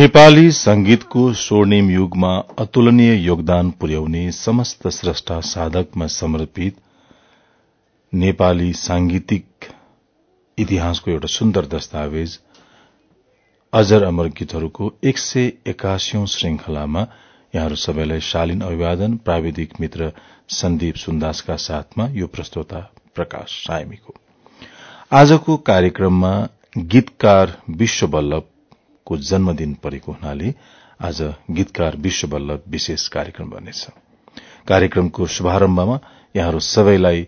नेपाली संगीतको स्वर्णिम युगमा अतुलनीय योगदान पुर्याउने समस्त श्रष्टा साधकमा समर्पित नेपाली सांगीतिक इतिहासको एउटा सुन्दर दस्तावेज अजर अमर गीतहरूको एक सय एकासीौं श्रृंखलामा यहाँहरू सबैलाई शालीन अभिवादन प्राविधिक मित्र सन्दीप सुन्दासका साथमा यो प्रस्तोता प्रकाश सायमीको। आजको कार्यक्रममा गीतकार विश्व वल्लभ को जन्मदिन परेको हुनाले आज गीतकार विश्व वल्लभ विशेष कार्यक्रम बन्नेछ। कार्यक्रमको शुभारम्भमा यहाँहरू सबैलाई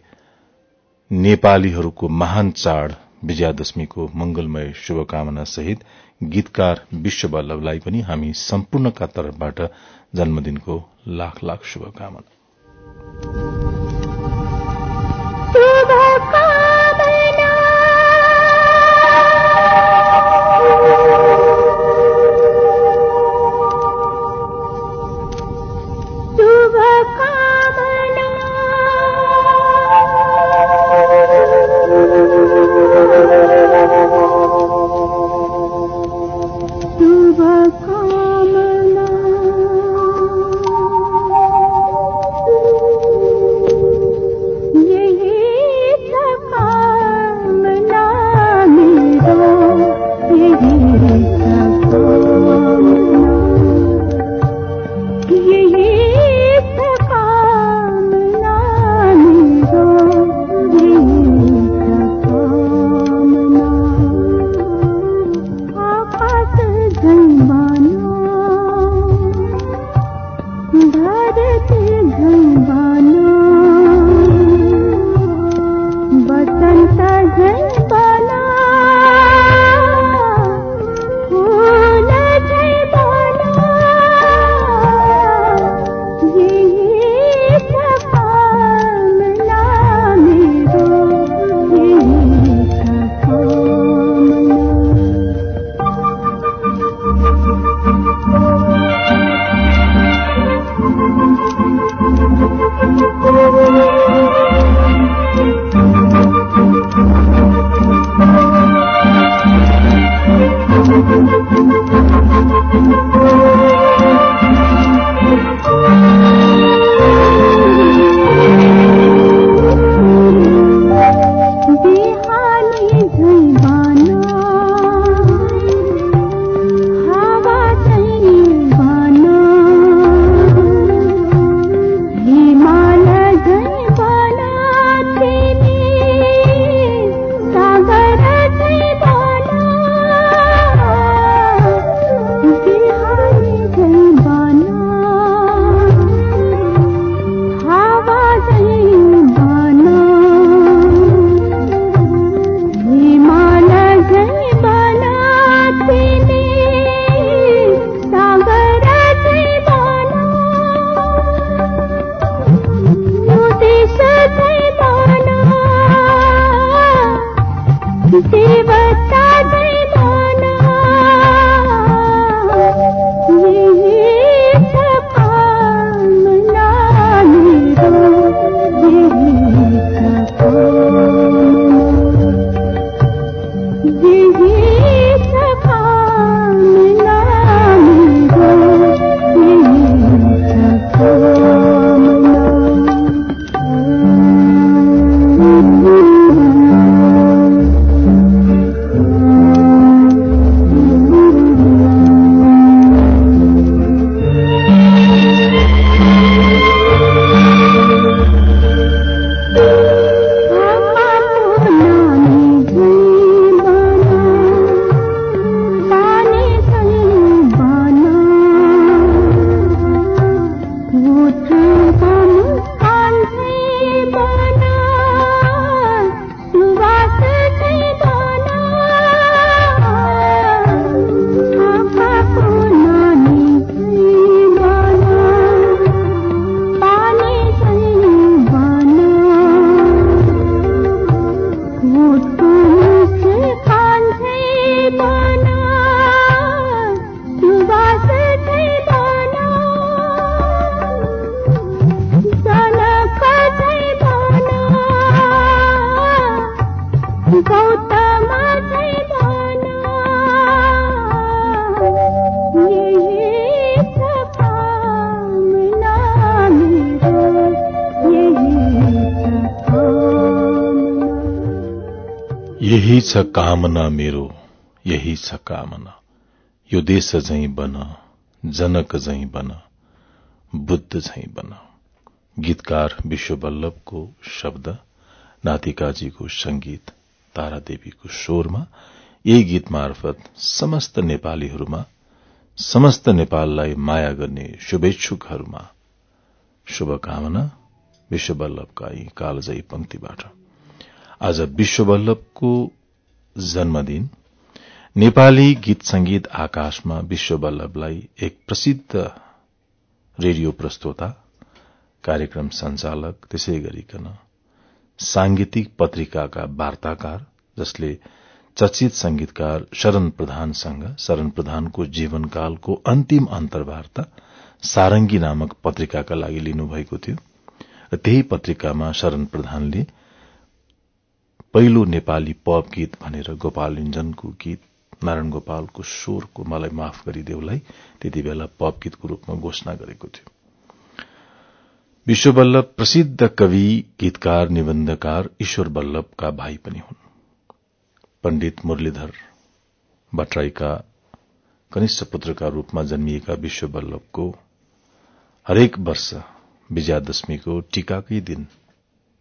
नेपालीहरूको महान चाड़ विजयादशमीको मंगलमय शुभकामना सहित गीतकार विश्व वल्लभलाई पनि हामी सम्पूर्णका तर्फबाट जन्मदिनको लाख लाख शुभकामना। छ कामना मेरो यही छ कामना। यो देश झै बन जनक झै बन बुद्ध झै बन। गीतकार विश्व वल्लभको शब्द नातिकाजीको संगीत तारादेवीको स्वरमा यही गीत मार्फत समस्त नेपालीहरूमा समस्त नेपाललाई माया गर्ने शुभेच्छुकहरूमा शुभकामना विश्व वल्लभका यी कालजयी पंक्तिबाट आज विश्व वल्लभको जन्मदिन। नेपाली गीत संगीत आकाशमा विश्व वल्लभलाई एक प्रसिद्ध रेडियो प्रस्तोता कार्यक्रम संचालक त्यसै गरिकन सांगीतिक पत्रिकाका वार्ताकार जसले चर्चित संगीतकार शरण प्रधानसँग शरण प्रधानको जीवनकालको अन्तिम अन्तर्वार्ता सारंगी नामक पत्रिकाका लागि लिनुभएको थियो। र त्यही पत्रिकामा शरण प्रधानले पहिलो नेपाली पप गीत भनेर गोपाल इन्जनको गीत नारायण गोपालको स्वरको मलाई माफ गरिदेऊलाई त्यति बेला पप गीतको रूपमा घोषणा गरेको थियो। विश्व वल्लभ प्रसिद्ध कवि गीतकार निबन्धकार ईश्वर वल्लभका भाइ पनि हुन्। पण्डित मुरलीधर भट्टराईका कनिष्ठ पुत्रका रूपमा जन्मिएका विश्व वल्लभको हरेक वर्ष विजयादशमीको टीकाकै दिन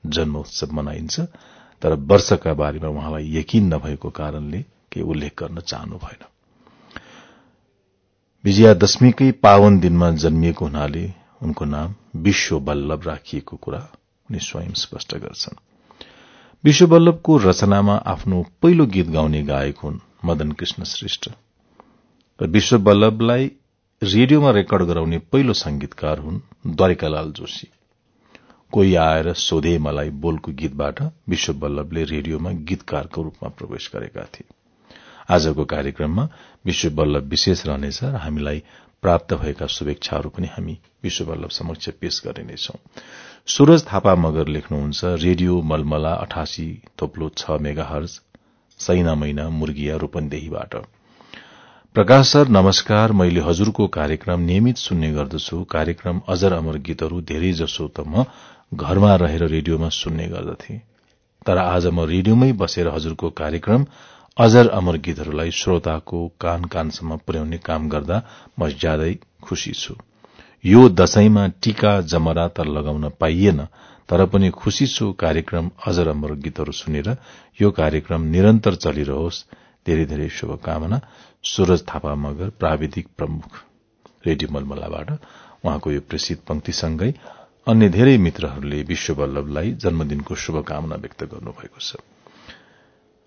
जन्मोत्सव मनाइन्छ। तर वर्षका बारेमा उहाँलाई यकिन नभएको कारणले केही उल्लेख गर्न चाहनु भएन। विजयादशमीकै पावन दिनमा जन्मिएको हुनाले उनको नाम विश्व वल्लभ राखिएको कुरा उनी स्वयं स्पष्ट गर्छन्। विश्व वल्लभको रचनामा आफ्नो पहिलो गीत गाउने गायक हुन् मदन कृष्ण श्रेष्ठ। र विश्व वल्लभलाई रेडियोमा रेकर्ड गराउने पहिलो संगीतकार हुन् द्वारिकालाल जोशी। कोही आएर सोधे मलाई बोलको गीतबाट विश्व वल्लभले रेडियोमा गीतकारको रूपमा प्रवेश गरेका थिए। आजको कार्यक्रममा विश्व वल्लभ विशेष रहनेछ र हामीलाई प्राप्त भएका शुभेच्छाहरू पनि हामी विश्व वल्लभ समक्ष पेश गरिनेछौं। सूरज थापा मगर लेख्नुहुन्छ रेडियो मलमला अठासी थोप्लो छ मेगा हर्ज सैना महिना मुर्गिया रूपन्देहीबाट। प्रकाश सर नमस्कार। मैले हजुरको कार्यक्रम नियमित सुन्ने गर्दछु। कार्यक्रम अजर अमर गीतहरू धेरै जसो त म घरमा रहेर रेडियोमा सुन्ने गर्दथे। तर आज म रेडियोमै बसेर हजुरको कार्यक्रम अजर अमर गीतहरूलाई श्रोताको कान कानसम्म पुर्याउने काम गर्दा म ज्यादै खुशी छु। यो दशैंमा टीका जमरा त लगाउन पाइएन तर पनि खुशी छु कार्यक्रम अझ राम्रो गीतहरू सुनेर। यो कार्यक्रम निरन्तर चलिरहोस्। धेरै धेरै शुभकामना। सूरज थापा मगर प्राविधिक प्रमुख रेडियो मलमलाबाट उहाँको यो प्रेसित पंक्तिसँगै अन्य धेरै मित्रहरूले विश्व वल्लभलाई जन्मदिनको शुभकामना व्यक्त गर्नुभएको छ।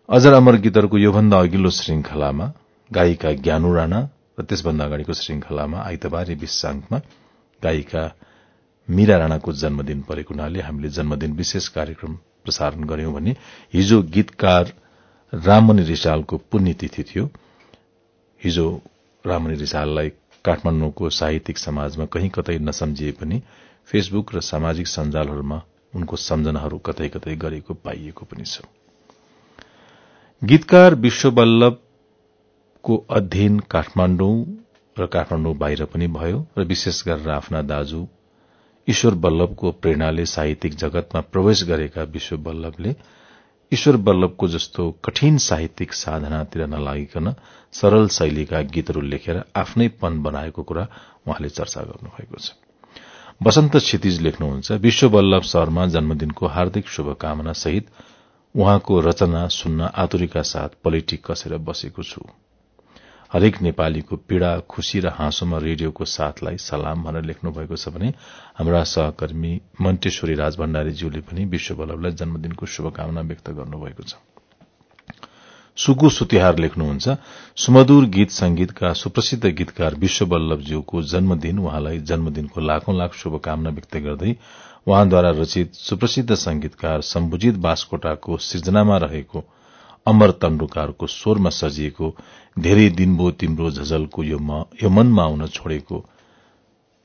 अजर अमर गीतहरूको योभन्दा अघिल्लो श्रृंखलामा गायिका ज्ञानु राणा र त्यसभन्दा अगाडिको श्रृंखलामा आइतबारे विशाङमा गायिका मीरा राणाको जन्मदिन परेको हुनाले हामीले जन्मदिन विशेष कार्यक्रम प्रसारण गर्यौं भने हिजो गीतकार राममणि रिसालको पुण्यतिथि थियो। हिजो राममणि रिसाललाई काठमाडौँको साहित्यिक समाजमा कहीँ कतै नसम्झिए पनि फेसबुक र सामाजिक सञ्जालहरूमा उनको सम्झनाहरू कतै कतै गरेको पाइएको पनि छ। गीतकार विश्व वल्लभको अध्ययन काठमाडौँ र काठमाडौँ बाहिर पनि भयो र विशेष गरेर आफ्ना दाजु ईश्वर वल्लभको प्रेरणाले साहित्यिक जगतमा प्रवेश गरेका विश्व वल्लभले ईश्वर वल्लभको जस्तो कठिन साहित्यिक साधनातिर नलागिकन सरल शैलीका गीतहरू लेखेर आफ्नै पन बनाएको कुरा उहाँले चर्चा गर्नुभएको छ। वसन्त क्षितिज लेख्नुहुन्छ विश्व वल्लभ शर्मा जन्मदिनको हार्दिक शुभकामना सहित उहाँको रचना सुन्न आतुरीका साथ पलिटिक कसेर बसेको छु। हरेक नेपालीको पीड़ा खुशी र हाँसोमा रेडियोको साथलाई सलाम भनेर लेख्नु भएको छ भने हाम्रा सहकर्मी मन्टेश्वरी राज भण्डारीज्यूले पनि विश्व वल्लभलाई जन्मदिनको शुभकामना व्यक्त गर्नुभएको छ। सुकु सुतिहार लेख्नुहुन्छ सुमधुर गीत संगीतका सुप्रसिद्ध गीतकार विश्व वल्लभज्यूको जन्मदिन उहाँलाई जन्मदिनको लाखौं लाख शुभकामना व्यक्त गर्दै उहाँद्वारा रचित सुप्रसिद्ध संगीतकार सम्बुजित बासकोटाको सृजनामा रहेको अमर तण्डुकारको स्वरमा सजिएको धेरै दिनबो तिम्रो झझलको यो, यो मनमा आउन छोडेको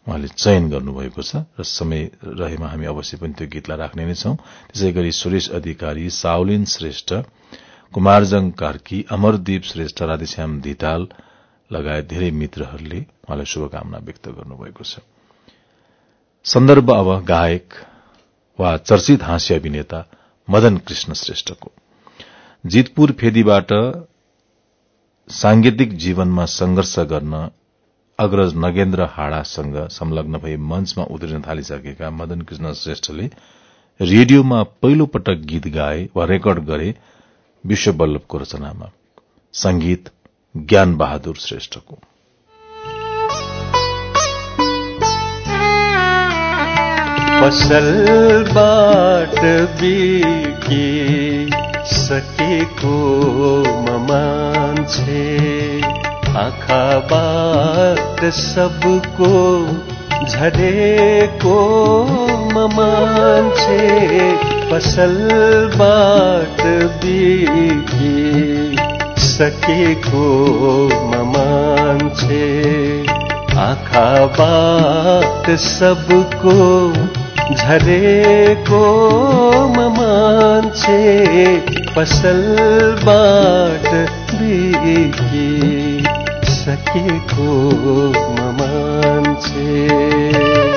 उहाँले चयन गर्नुभएको छ र समय रहेमा हामी अवश्य पनि त्यो गीतलाई राख्ने नै छौं। त्यसै गरी सुरेश अधिकारी साउलिन श्रेष्ठ कुमारजङ कार्की अमरदीप श्रेष्ठ राधेश्याम धिताल लगायत धेरै मित्रहरूले उहाँलाई शुभकामना व्यक्त गर्नुभएको छ। सन्दर्भ अब गायक वा चर्चित हाँस्य अभिनेता मदन कृष्ण श्रेष्ठको। जितपुर फेदीबाट सांगीतिक जीवनमा संघर्ष गर्न अग्रज नगेन्द्र हाडासँग संलग्न भई मंचमा उत्रिन थालिसकेका मदन कृष्ण श्रेष्ठले रेडियोमा पहिलो पटक गीत गाए वा रेकर्ड गरे विश्व वल्लभको रचनामा। संगीत ज्ञान बहादुर श्रेष्ठको। पसलबाट बिके सकेको मान्छे आँखाबाट सबको झरेको मान्छे पसलबाट बिके सकेको मान्छे आँखाबाट सबको झरेको मान्छे। पसलबाट बिके सकेको मान्छे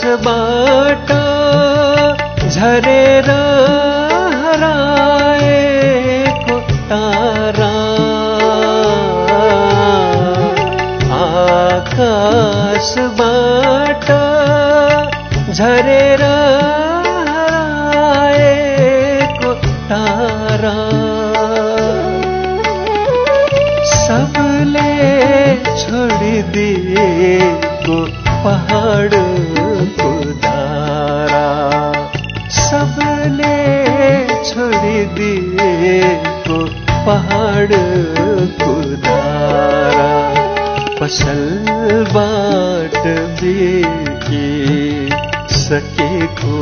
आकाशबाट झरेर हराएको तारा। आकाशबाट झरेर पसलबाट बेके सकेको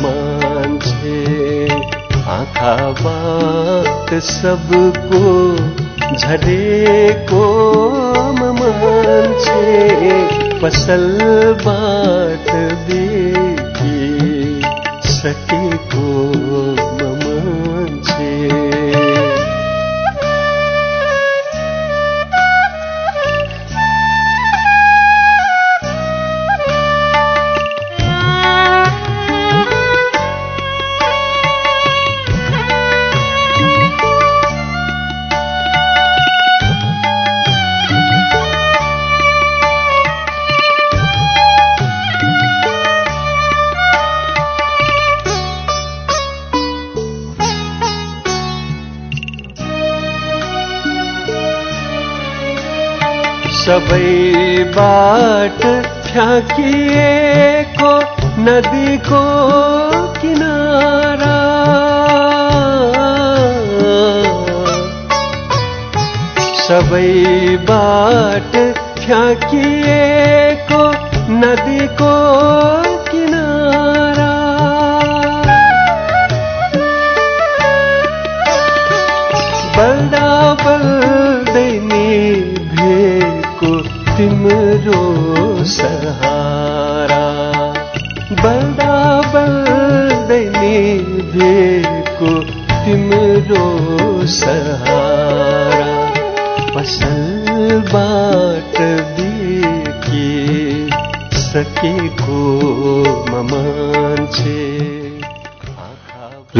मान्छे आँखाबाट सबको झरेको मान्छे पसलबाट फ्याँकिएको नदीको किनारा। सबैबाट फ्याँकिएको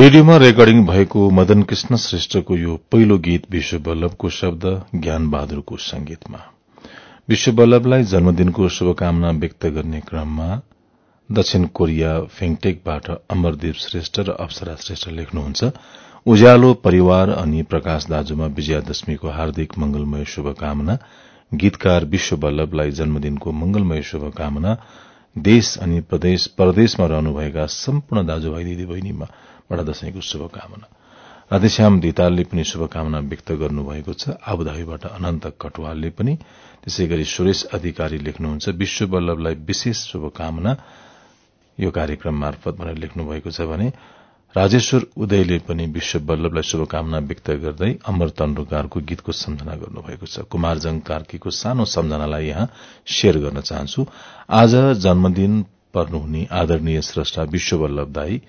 रेडियोमा रेकर्डिङ भएको मदन कृष्ण श्रेष्ठको यो पहिलो गीत विश्व वल्लभको शब्द ज्ञान बहादुरको संगीतमा विश्व वल्लभलाई जन्मदिनको शुभकामना व्यक्त गर्ने क्रममा दक्षिण कोरिया फेङटेकबाट अमरदीप श्रेष्ठ र अप्सरा श्रेष्ठ लेख्नुहुन्छ। उज्यालो परिवार अनि प्रकाश दाजुमा विजयादशमीको हार्दिक मंगलमय शुभकामना। गीतकार विश्व वल्लभलाई जन्मदिनको मंगलमय शुभकामना। देश अनि प्रदेश परदेशमा रहनुभएका सम्पूर्ण दाजुभाइ दिदी बहिनीमा बडा दशैंको शुभकामना। राधेश्याम धितालले पनि शुभकामना व्यक्त गर्नुभएको छ। आबुधाबीबाट अनन्त कटवालले पनि त्यसै गरी सुरेश अधिकारी लेख्नुहुन्छ विश्व वल्लभलाई विशेष शुभकामना। यो कार्यक्रम मार्फत भनेर लेख्नु भएको छ भने राजेश्वर उदयले पनि विश्व वल्लभलाई शुभकामना व्यक्त गर्दै अमर तन्डुकारको गीतको सम्झना गर्नुभएको छ। कुमारजङ कार्कीको सानो सम्झनालाई यहाँ शेयर गर्न चाहन्छु। आज जन्मदिन पर्नुहुने आदरणीय श्रष्टा विश्व वल्लभ दाई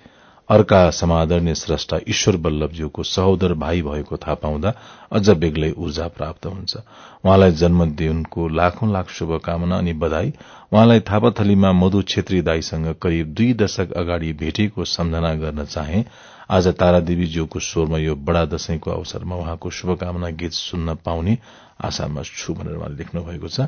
अर्का समादरणीय श्रष्टा ईश्वर वल्लभज्यूको सहोदर भाइ भएको थाहा पाउँदा अझ बेग्लै ऊर्जा प्राप्त हुन्छ। उहाँलाई जन्मदिनको लाखौं लाख शुभकामना अनि बधाई। उहाँलाई थापाथलीमा मधु छेत्री दाईसँग करिब दुई दशक अगाडि भेटेको सम्झना गर्न चाहे। आज तारादेवीज्यूको स्वरमा यो बड़ा दशैंको अवसरमा उहाँको शुभकामना गीत सुन्न पाउने आशामा छु भनेर उहाँले लेख्नु भएको छ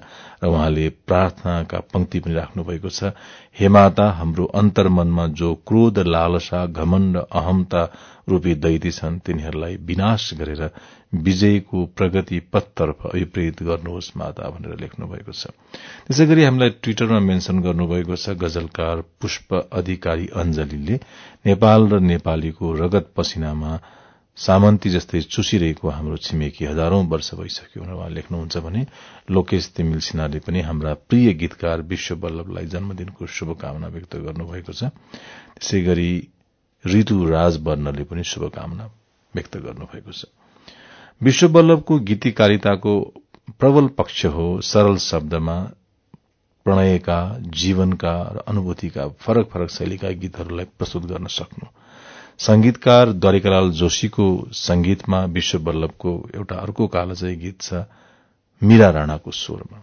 र उहाँले प्रार्थनाका पंक्ति पनि राख्नु भएको छ। हे माता हाम्रो अन्तर्मनमा जो क्रोध लालसा घमण्ड अहमता रूपी दैती छन् तिनीहरूलाई विनाश गरेर विजयको प्रगति पथतर्फ अभिप्रेरित गर्नुहोस् माता भनेर लेख्नु भएको छ। त्यसै गरी हामीलाई ट्विटरमा मेन्शन गर्नुभएको छ गजलकार पुष्प अधिकारी अञ्जलीले नेपाल र नेपालीको रगत पसिनामा सामन्ती जस्तै चुसिरहेको हाम्रो छिमेकी हजारौं वर्ष भइसक्यो उहाँ लेख्नुहुन्छ भने लोकेश तिमिल सिन्हाले पनि हाम्रा प्रिय गीतकार विश्व वल्लभलाई जन्मदिनको शुभकामना व्यक्त गर्नुभएको छ। त्यसै गरी ऋतु राजवर्णले पनि शुभकामना व्यक्त गर्नुभएको छ। विश्व वल्लभको गीतिकारिताको प्रबल पक्ष हो सरल शब्दमा प्रणयका जीवनका र अनुभूतिका फरक फरक शैलीका गीतहरूलाई प्रस्तुत गर्न सक्नु। संगीतकार द्वारिकालाल जोशीको संगीतमा विश्व वल्लभको एउटा अर्को कालजयी गीत छ मीरा राणाको स्वरमा।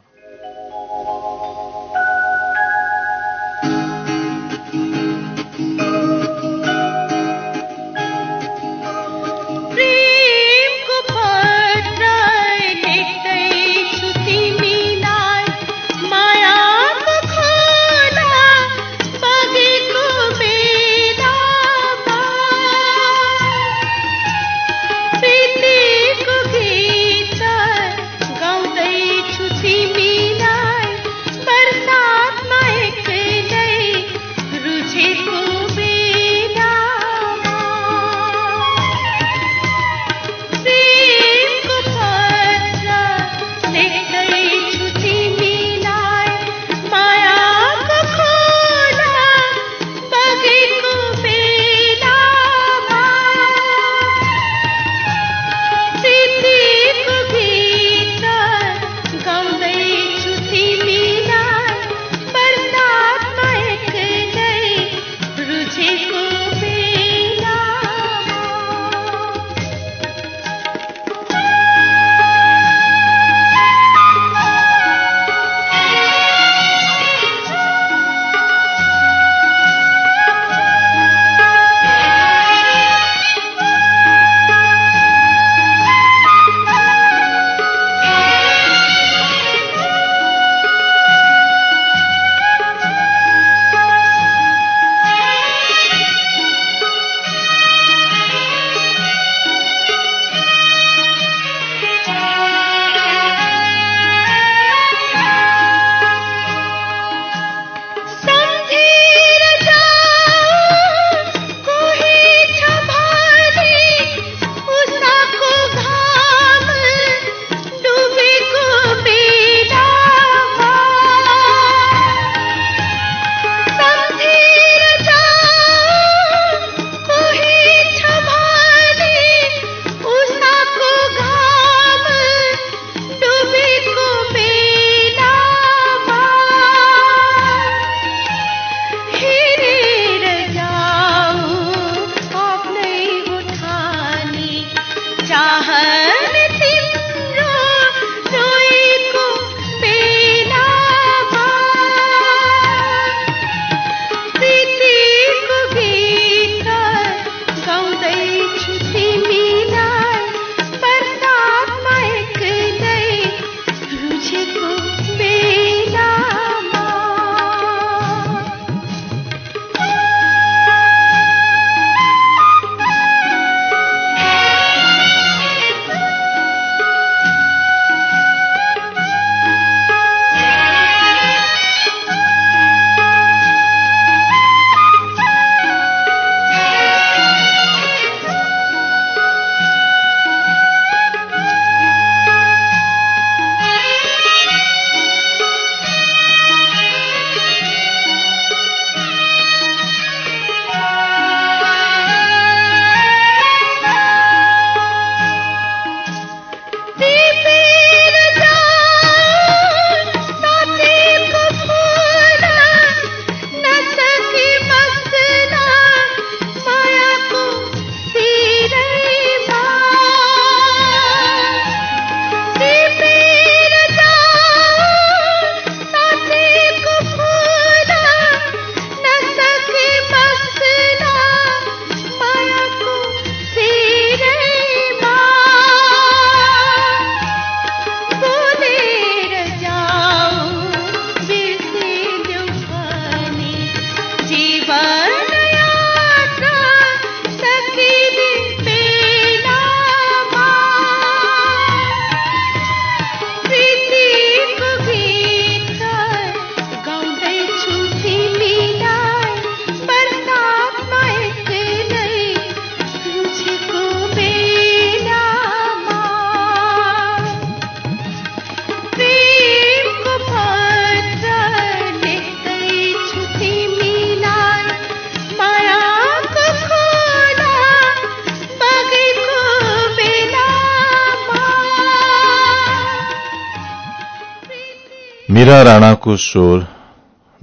मीरा राणाको स्वर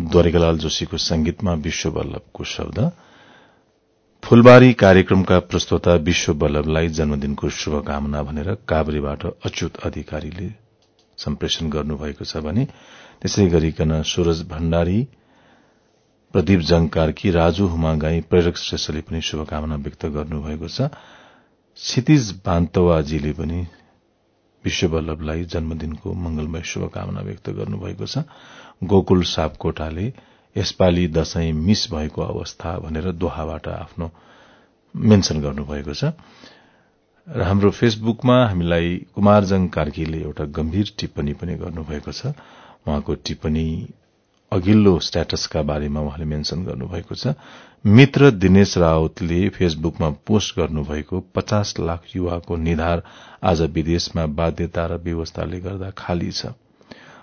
द्वारिकालाल जोशीको संगीतमा विश्व बल्लभको शब्द फूलबारी कार्यक्रमका प्रस्तोता विश्व बल्लभलाई जन्मदिनको शुभकामना भनेर काभ्रेबाट अच्युत अधिकारीले सम्प्रेषण गर्नुभएको छ भने त्यसै गरिकन सूरज भण्डारी प्रदीप जङकार्की राजु हुमागाई प्रेरक श्रेष्ठले पनि शुभकामना व्यक्त गर्नुभएको छ। क्षितिज बान्तवाजीले पनि विश्व वल्लभलाई जन्मदिनको मंगलमय शुभकामना व्यक्त गर्नुभएको छ। गोकुल सापकोटाले यसपालि दशैं मिस भएको अवस्था भनेर दोहाबाट आफ्नो मेन्सन गर्नुभएको छ। र हाम्रो फेसबुकमा हामीलाई कुमारजङ कार्कीले एउटा गम्भीर टिप्पणी पनि गर्नुभएको छ। उहाँको टिप्पणी अघिल्लो स्ट्याटसका बारेमा उहाँले मेन्सन गर्नुभएको छ। मित्र दिनेश रावतले फेसबुकमा पोस्ट गर्नुभएको पचास लाख युवाको निधार आज विदेशमा बाध्यता र व्यवस्थाले गर्दा खाली छ।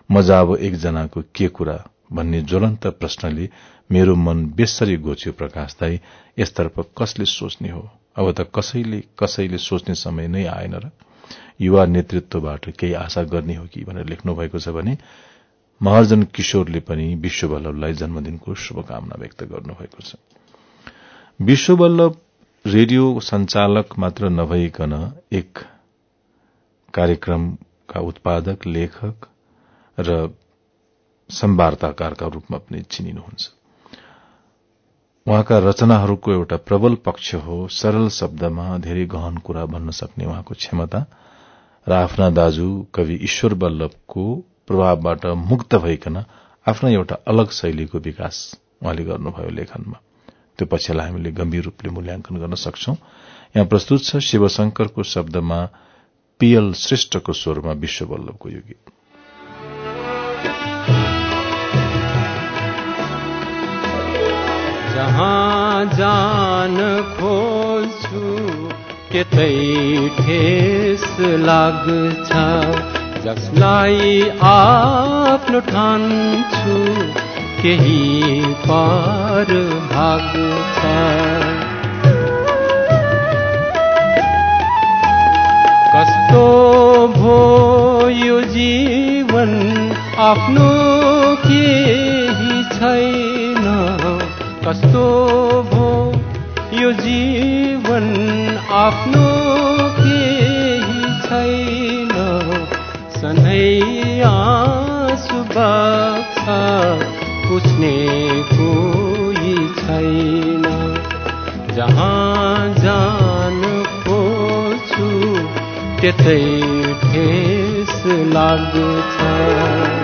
मजा अब एकजनाको के कुरा भन्ने ज्वलन्त प्रश्नले मेरो मन बेसरी गोच्यो प्रकाश दाई यसतर्फ कसले सोच्ने हो? अब त कसैले कसैले सोच्ने समय नै आएन र युवा नेतृत्वबाट केही आशा गर्ने हो कि भनेर लेख्नु भएको छ भने महर्जन किशोरले पनि विश्व वल्लभलाई जन्मदिनको शुभकामना व्यक्त गर्नुभएको छ। विश्व वल्लभ रेडियो संचालक मात्र नभइकन एक कार्यक्रमका उत्पादक लेखक र संवार्ताकारका रूपमा पनि चिनिनुहुन्छ। उहाँका रचनाहरूको एउटा प्रबल पक्ष हो। सरल शब्दमा धेरै गहन कुरा भन्न सक्ने उहाँको क्षमता र आफ्ना दाजु कवि ईश्वर वल्लभको प्रभावबाट मुक्त भइकन आफ्ना एउटा अलग शैलीको विकास उहाँले गर्नुभयो लेखनमा। त्यो पक्षलाई हामीले गम्भीर रूपले मूल्याङ्कन गर्न सक्छौ। यहाँ प्रस्तुत छ शिवशंकरको शब्दमा पीएल श्रेष्ठको स्वरमा विश्व वल्लभको यो गीत जहाँ जान खोज्छु त्यतै ठेस लाग्छ। जसलाई आफ्नो ठान्छु केही पार भाग छ कस्तो भो यो जीवन? आफ्नो केही छैन। कस्तो भो यो जीवन? आफ्नो केही त्यतै ठेस लाग्छ।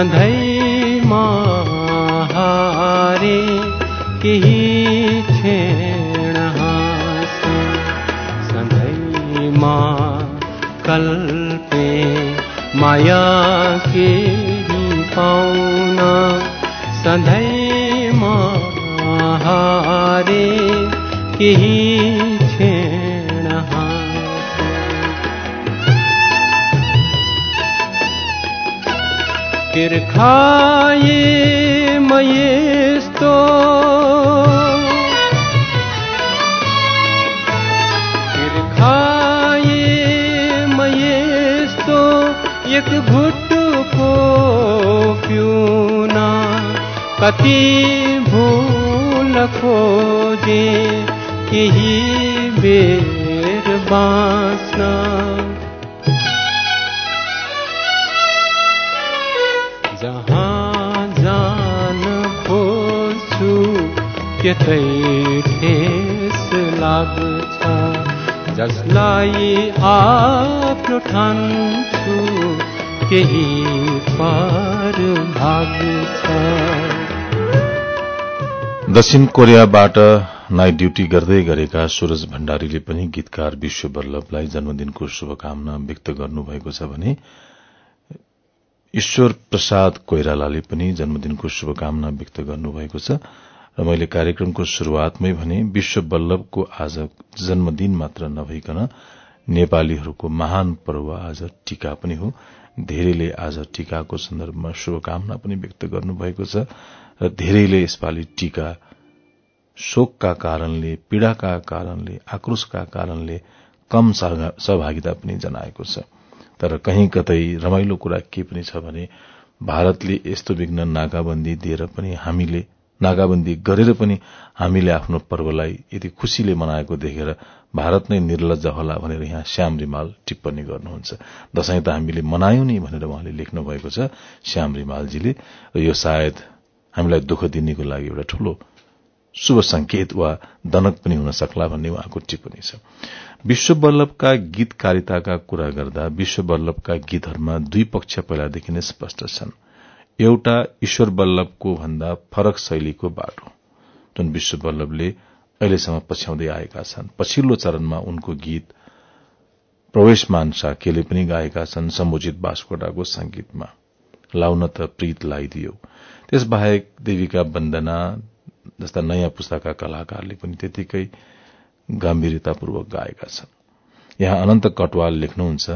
सधैँ हारे केही क्षण हाँसे। कल्पे माया तिर्खाए म यस्तो। तिर्खाए म यस्तो एक घुटुको पिउन कति भुल खोजे केही बेर बाँच्न। त्यतै ठेस लाग्छ। जसलाई आफ्नो ठान्छु केही पार भाग्छ। दक्षिण कोरियाबाट नाइट ड्यूटी गर्दै गरेका सूरज भण्डारीले पनि गीतकार विश्व वल्लभलाई जन्मदिनको शुभकामना व्यक्त गर्नुभएको छ भने ईश्वर प्रसाद कोइरालाले पनि जन्मदिनको शुभकामना व्यक्त गर्नुभएको छ। र मैले कार्यक्रमको शुरूआतमै भने विश्व बल्लभको आज जन्मदिन मात्र नभइकन नेपालीहरूको महान पर्व आज टीका पनि हो। धेरैले आज टीकाको सन्दर्भमा शुभकामना पनि व्यक्त गर्नुभएको छ र धेरैले यसपालि टीका शोकका कारणले पीड़ाका कारणले आक्रोशका कारणले कम सहभागिता पनि जनाएको छ। तर कहीँ कतै रमाइलो कुरा के पनि छ भने भारतले यस्तो विघ्न नाकाबन्दी दिएर पनि हामीले नाकाबन्दी गरेर पनि हामीले आफ्नो पर्वलाई यति खुशीले मनाएको देखेर भारत नै निर्लज होला भनेर यहाँ श्याम रिमाल टिप्पणी गर्नुहुन्छ। दशैं त हामीले मनायौं नि भनेर उहाँले लेख्नु भएको छ श्याम रिमालजीले। र यो सायद हामीलाई दुःख दिनेको लागि एउटा ठूलो शुभ संकेत वा दनक पनि हुन सक्ला भन्ने उहाँको टिप्पणी छ। विश्व वल्लभका गीतकारिताका कुरा गर्दा विश्व वल्लभका गीतहरूमा दुई पक्ष पहिलादेखि नै स्पष्ट छन्। एउटा ईश्वर वल्लभको भन्दा फरक शैलीको बाटो जुन विश्व वल्लभले अहिलेसम्म पछ्याउँदै आएका छन्। पछिल्लो चरणमा उनको गीत प्रवेशमान साकेले पनि गाएका छन् सम्बोजित बासकोटाको संगीतमा लाउन त प्रीत लगाइदियो त्यसबाहेक देविका वन्दना जस्ता नयाँ पुस्ताका कलाकारले पनि त्यतिकै गम्भीरतापूर्वक गाएका छन्। यहाँ अनन्त कटवाल लेख्नुहुन्छ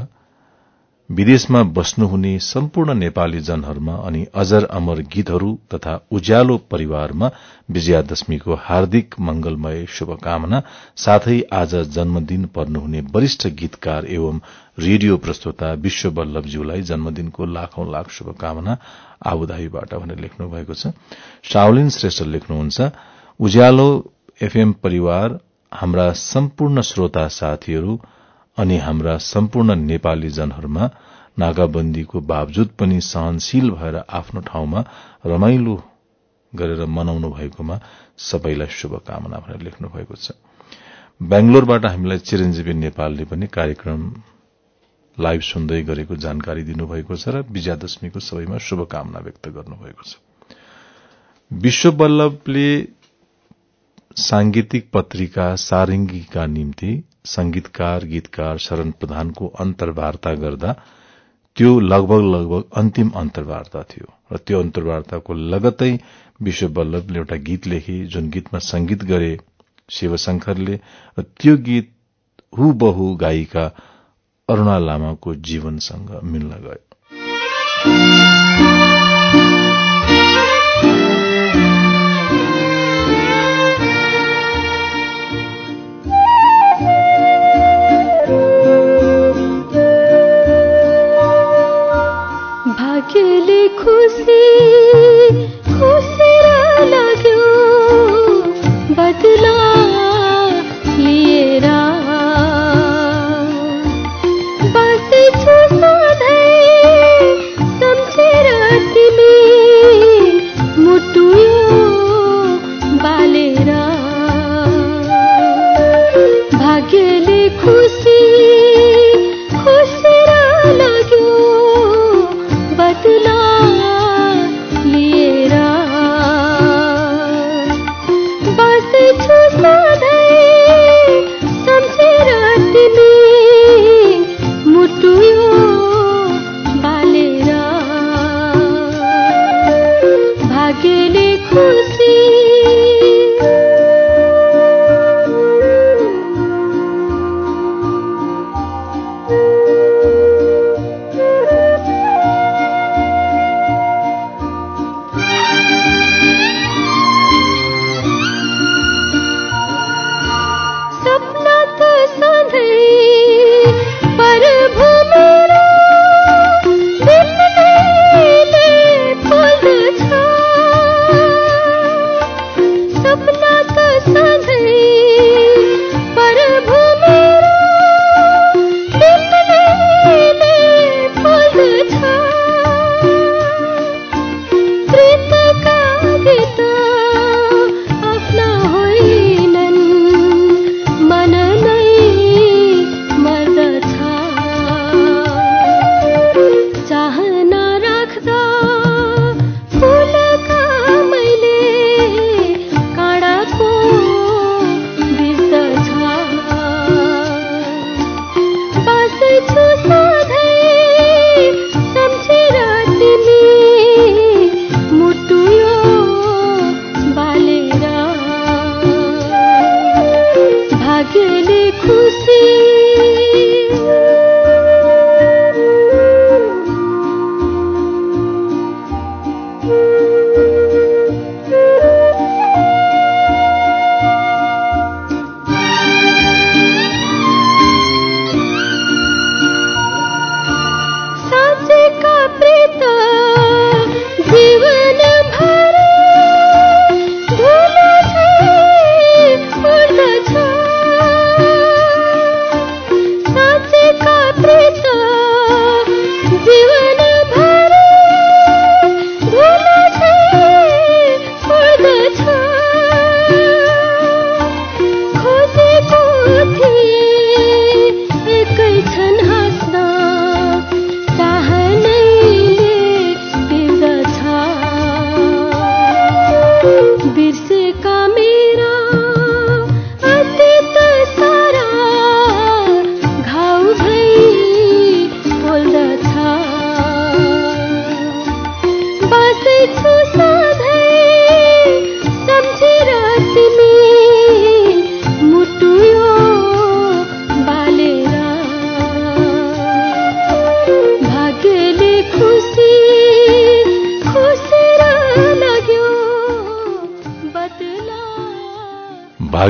विदेशमा बस्नुहुने सम्पूर्ण नेपाली जनहरूमा अनि अजर अमर गीतहरू तथा उज्यालो परिवारमा विजयादशमीको हार्दिक मंगलमय शुभकामना साथै आज जन्मदिन पर्नुहुने वरिष्ठ गीतकार एवं रेडियो प्रस्तोता विश्व वल्लभज्यूलाई जन्मदिनको लाखौं लाख शुभकामना आबुधाबीबाट भनेर लेख्नु भएको छ। शावलिन श्रेष्ठ लेख्नुहुन्छ उज्यालो एफएम परिवार हाम्रा सम्पूर्ण श्रोता साथीहरू अनि हाम्रा सम्पूर्ण नेपाली जनहरूमा नागाबन्दीको बावजुद पनि सहनशील भएर आफ्नो ठाउँमा रमाइलो गरेर मनाउनु भएकोमा सबैलाई शुभकामना भनेर लेख्नु भएको छ। बेंगलोरबाट हामीलाई चिरञ्जीवी नेपालले पनि कार्यक्रम लाइभ सुन्दै गरेको जानकारी दिनुभएको छ र विजयादशमीको सबैमा शुभकामना व्यक्त गर्नुभएको छ। विश्व बल्लभले सांगीतिक पत्रिका सारंगीका निम्ति संगीतकार गीतकार शरण प्रधानको अन्तर्वार्ता गर्दा त्यो लगभग लगभग अन्तिम अन्तर्वार्ता थियो। र त्यो अन्तर्वार्ताको लगतै विश्व बल्लभले एउटा गीत लेखे जुन गीतमा संगीत गरे शिवशंकरले र त्यो गीत हुबहु गायिका अरूणा लामाको जीवनसँग मिल्न गयो।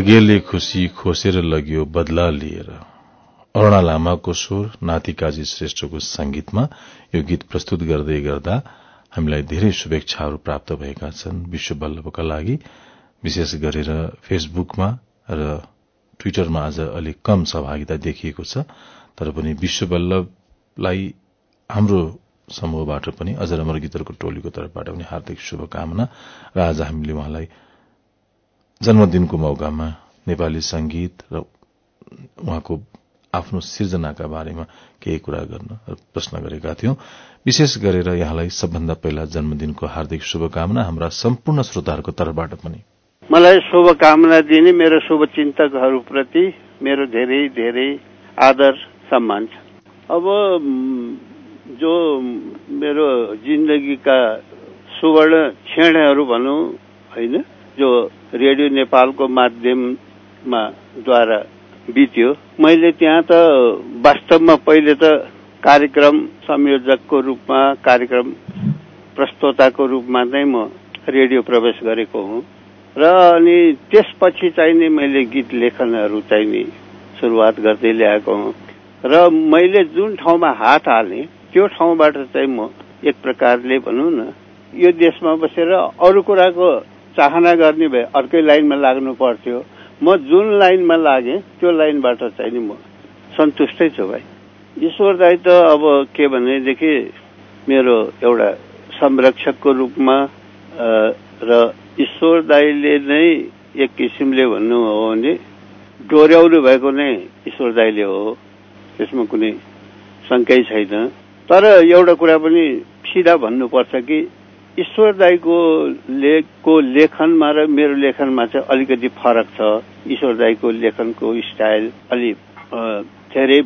भाग्यले खुशी खोसेर लगियो बदला लिएर। अरूणा लामाको स्वर नाति काजी श्रेष्ठको संगीतमा यो गीत प्रस्तुत गर्दै गर्दा हामीलाई धेरै शुभेच्छाहरू प्राप्त भएका छन् विश्व बल्लभका लागि विशेष गरेर फेसबुकमा र ट्विटरमा आज अलिक कम सहभागिता देखिएको छ तर पनि विश्व बल्लभलाई हाम्रो समूहबाट पनि अझ अमर गीतहरूको टोलीको तर्फबाट पनि हार्दिक शुभकामना र आज हामीले उहाँलाई जन्मदिनको मौकामा नेपाली संगीत र उहाँको आफ्नो सिर्जनाका बारेमा केही कुरा गर्न प्रश्न गरेका थियौं। विशेष गरेर यहाँलाई सबभन्दा पहिला जन्मदिनको हार्दिक शुभकामना हाम्रा सम्पूर्ण श्रोताहरूको तर्फबाट पनि। मलाई शुभकामना दिने मेरो शुभचिन्तकहरूप्रति मेरो धेरै धेरै आदर सम्मान छ। अब जो मेरो जिन्दगीका सुवर्ण क्षणहरू भनौँ होइन जो रेडियो नेपालको माध्यममा द्वारा बित्यो। मैले त्यहाँ त वास्तवमा पहिले त कार्यक्रम संयोजकको रूपमा कार्यक्रम प्रस्तोताको रूपमा नै म रेडियो प्रवेश गरेको हुँ। र अनि त्यसपछि चाहिँ नि मैले गीत लेखनहरू चाहिँ नि सुरुवात गर्दै ल्याएको हुँ। र मैले जुन ठाउँमा हात हालेँ त्यो ठाउँबाट चाहिँ म एक प्रकारले भनौँ न यो देशमा बसेर अरू कुराको चाहना गर्ने भए अर्कै लाइनमा लाग्नु पर्थ्यो। म जुन लाइनमा लागेँ त्यो लाइनबाट चाहिँ नि म सन्तुष्टै छु भाइ। ईश्वर दाई त अब के भनेदेखि मेरो एउटा संरक्षकको रूपमा र ईश्वर दाईले नै एक किसिमले भन्नु हो भने डोर्याउनु भएको नै ईश्वर दाईले हो त्यसमा कुनै शङ्कै छैन। तर एउटा कुरा पनि सिधा भन्नुपर्छ कि ईश्वर दाईको लेखको लेखनमा र मेरो लेखनमा चाहिँ अलिकति फरक छ। ईश्वर दाईको लेखनको स्टाइल अलिक धेरै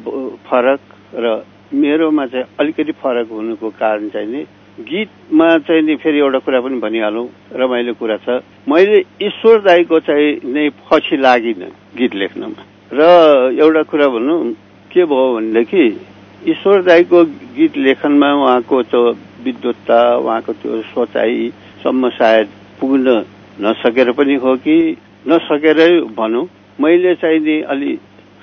फरक र मेरोमा चाहिँ अलिकति फरक हुनुको कारण चाहिँ नि गीतमा चाहिँ नि फेरि एउटा कुरा पनि भनिहालौँ। रमाइलो कुरा छ। मैले ईश्वर दाईको चाहिँ नै पछि लागिनँ गीत लेख्नमा। र एउटा कुरा भनौँ के भयो भनेदेखि ईश्वर दाईको गीत लेखनमा उहाँको त्यो विद्वत्ता उहाँको त्यो सोचाइसम्म सायद पुग्न नसकेर पनि हो कि नसकेरै भनौँ। मैले चाहिँ नि अलि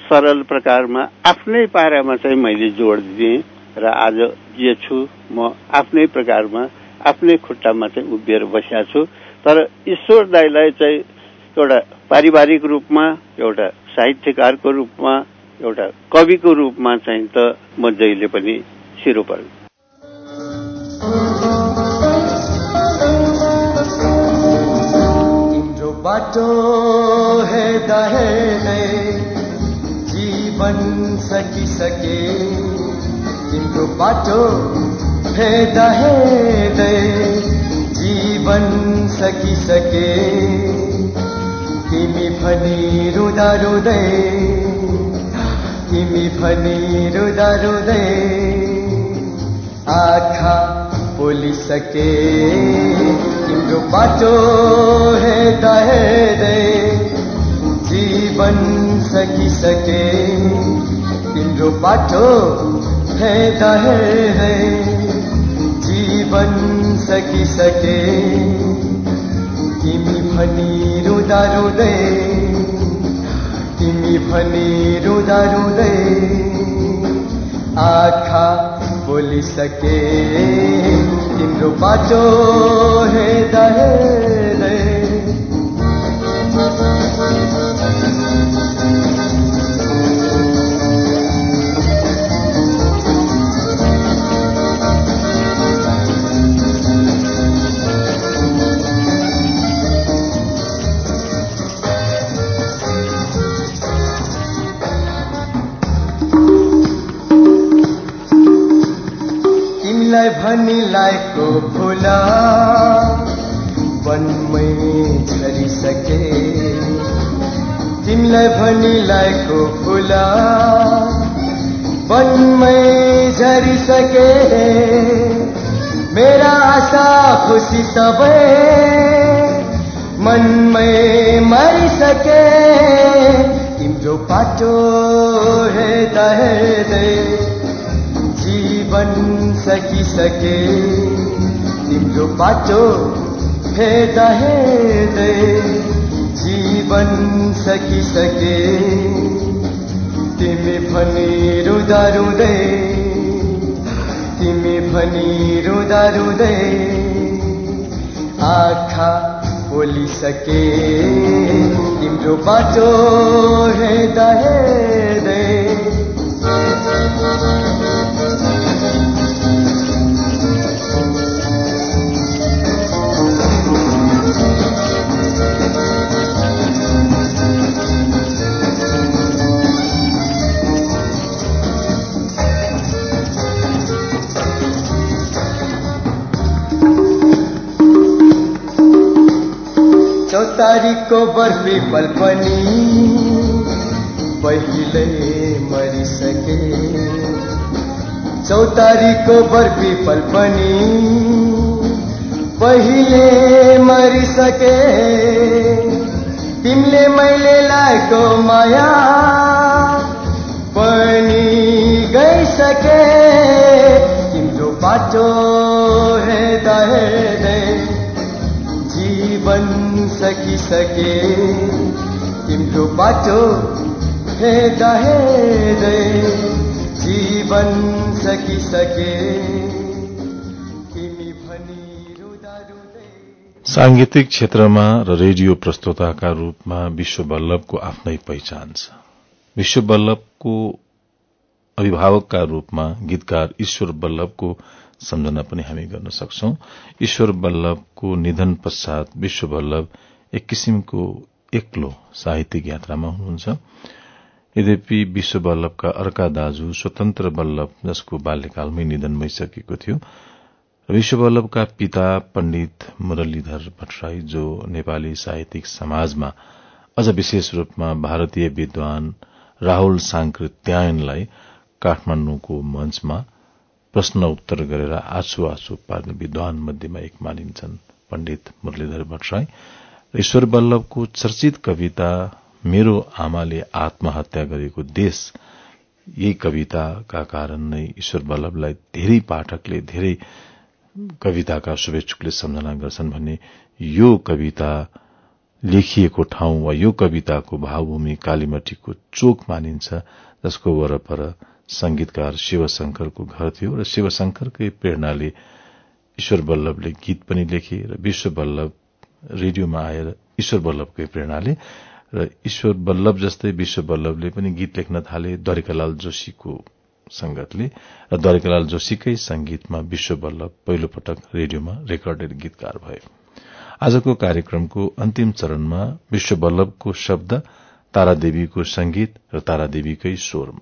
सरल प्रकारमा आफ्नै पारामा चाहिँ मैले जोड दिएँ र आज जे छु म आफ्नै प्रकारमा आफ्नै खुट्टामा चाहिँ उभिएर बसिया छु। तर ईश्वर दाईलाई चाहिँ एउटा पारिवारिक रूपमा एउटा साहित्यकारको रूपमा एउटा कविको रूपमा चाहिँ त म जहिले पनि सिरोपर बाटो हेर्दा हेर्दै जीवन सकिसके। तिम्रो बाटो हेर्दा हेर्दै जीवन सकिसके। तिमी पनि रुदा रुँदै तिमी पनि रुदा रुँदै आँखा बोलिसके तिम्रो बाटो हेर्दा हेर्दै जीवन सकिसके तिम्रो बाटो हेर्दा हेर्दै जीवन सकिसके तिमी पनि रुदा रुँदै पनि रुँदा रुँदै आँखा बोलिसके तिम्रो बाटो हेर्दा भनी लाएको फुला वनमै झरिसके। तिमीलाई भनी लाएको फुला वनमै झरिसके। मेरा आशा खुसी सबै मनमै मरिसके। तिम्रो बाटो हेर्दा हेर्दै जीवन सकिसके तिम्रो बाटो हेर्दा हेर्दै जीवन सकिसके तिमी भनी रुदा रुँदै। तिमी भनी रुदा रुँदै। आँखा बोलिसके तिम्रो बाटो हेर्दा हेर्दै चौतारीको बर्फी पल पनि पहिले मरिसके। चौतारीको बर्फी पल पनि पहिले मरिसके। तिमीले मैले लाएको माया पनि गइसके। तिम्रो बाटो हेर्दा हेर्दै जीवन सकिसके तिम्रो बाटो हेर्दा हेर्दै जीवन सकिसके सांगीतिक क्षेत्रमा र रेडियो प्रस्तोताका रूपमा विश्व बल्लभको आफ्नै पहिचान छ। विश्व बल्लभको अभिभावकका रूपमा गीतकार ईश्वर बल्लभको सम्झना पनि हामी गर्न सक्छौ। ईश्वर बल्लभको निधन पश्चात विश्व बल्लभ एक किसिमको एक्लो साहित्यिक यात्रामा हुनुहुन्छ। यद्यपि विश्व बल्लभका अर्का दाजु स्वतन्त्र बल्लभ जसको बाल्यकालमै निधन भइसकेको थियो। विश्व बल्लभका पिता पण्डित मुरलीधर भट्टराई जो नेपाली साहित्यिक समाजमा अझ विशेष रूपमा भारतीय विद्वान राहुल सांकृत्यायनलाई काठमाण्डुको मंचमा प्रश्न उत्तर गरेर आँसु आँसु पार्ने विद्वान मध्येमा एक मानिन्छन् पण्डित मुरलीधर भट्टराई। ईश्वर बल्लभको चर्चित कविता मेरो आमाले आत्महत्या गरेको देश यही कविताका कारण नै ईश्वर बल्लभलाई धेरै पाठकले धेरै कविताका शुभेच्छुकले सम्झना गर्छन् भने यो कविता लेखिएको ठाउँ वा यो कविताको भावभूमि कालीमठीको चोक मानिन्छ जसको वरपर संगीतकार शिवशंकरको घर थियो र शिवशंकरकै प्रेरणाले ईश्वर बल्लभले गीत पनि लेखे र विश्व बल्लभ रेडियोमा आएर ईश्वर बल्लभकै प्रेरणाले र ईश्वर बल्लभ जस्तै विश्व बल्लभले पनि गीत लेख्न थाले द्वारिकालाल जोशीको संगतले र द्वारिकालाल जोशीकै संगीतमा विश्व बल्लभ पहिलो पटक रेडियोमा रेकर्डेड गीतकार भए। आजको कार्यक्रमको अन्तिम चरणमा विश्व बल्लभको शब्द तारादेवीको संगीत र तारादेवीकै स्वरमा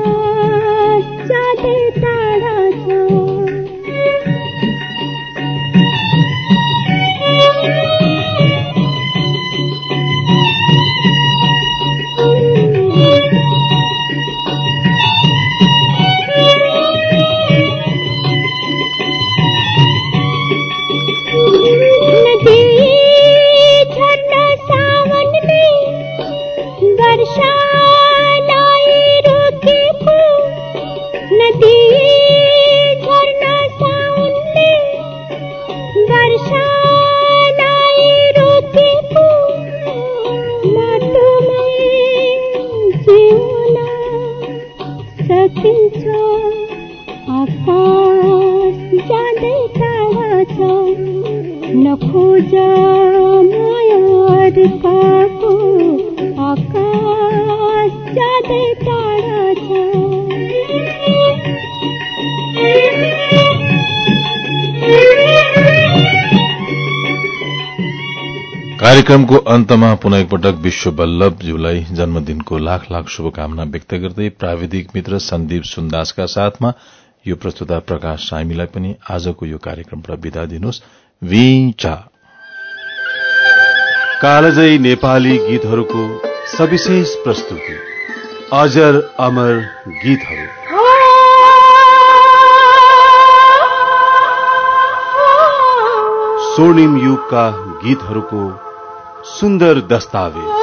कार्यक्रमको अन्तमा पुनः एकपटक विश्व बल्लभज्यूलाई जन्मदिनको लाख लाख शुभकामना व्यक्त गर्दै प्राविधिक मित्र सन्दीप सुन्दासका साथमा यो प्रस्तुता प्रकाश सामीलाई पनि आजको यो कार्यक्रमबाट विदा दिनुहोस्। कालजयी नेपाली गीतहरूको सविशेष प्रस्तुति। अजर अमर गीतहरू। स्वर्णिम युगका गीतहरूको सुन्दर दस्तावेज।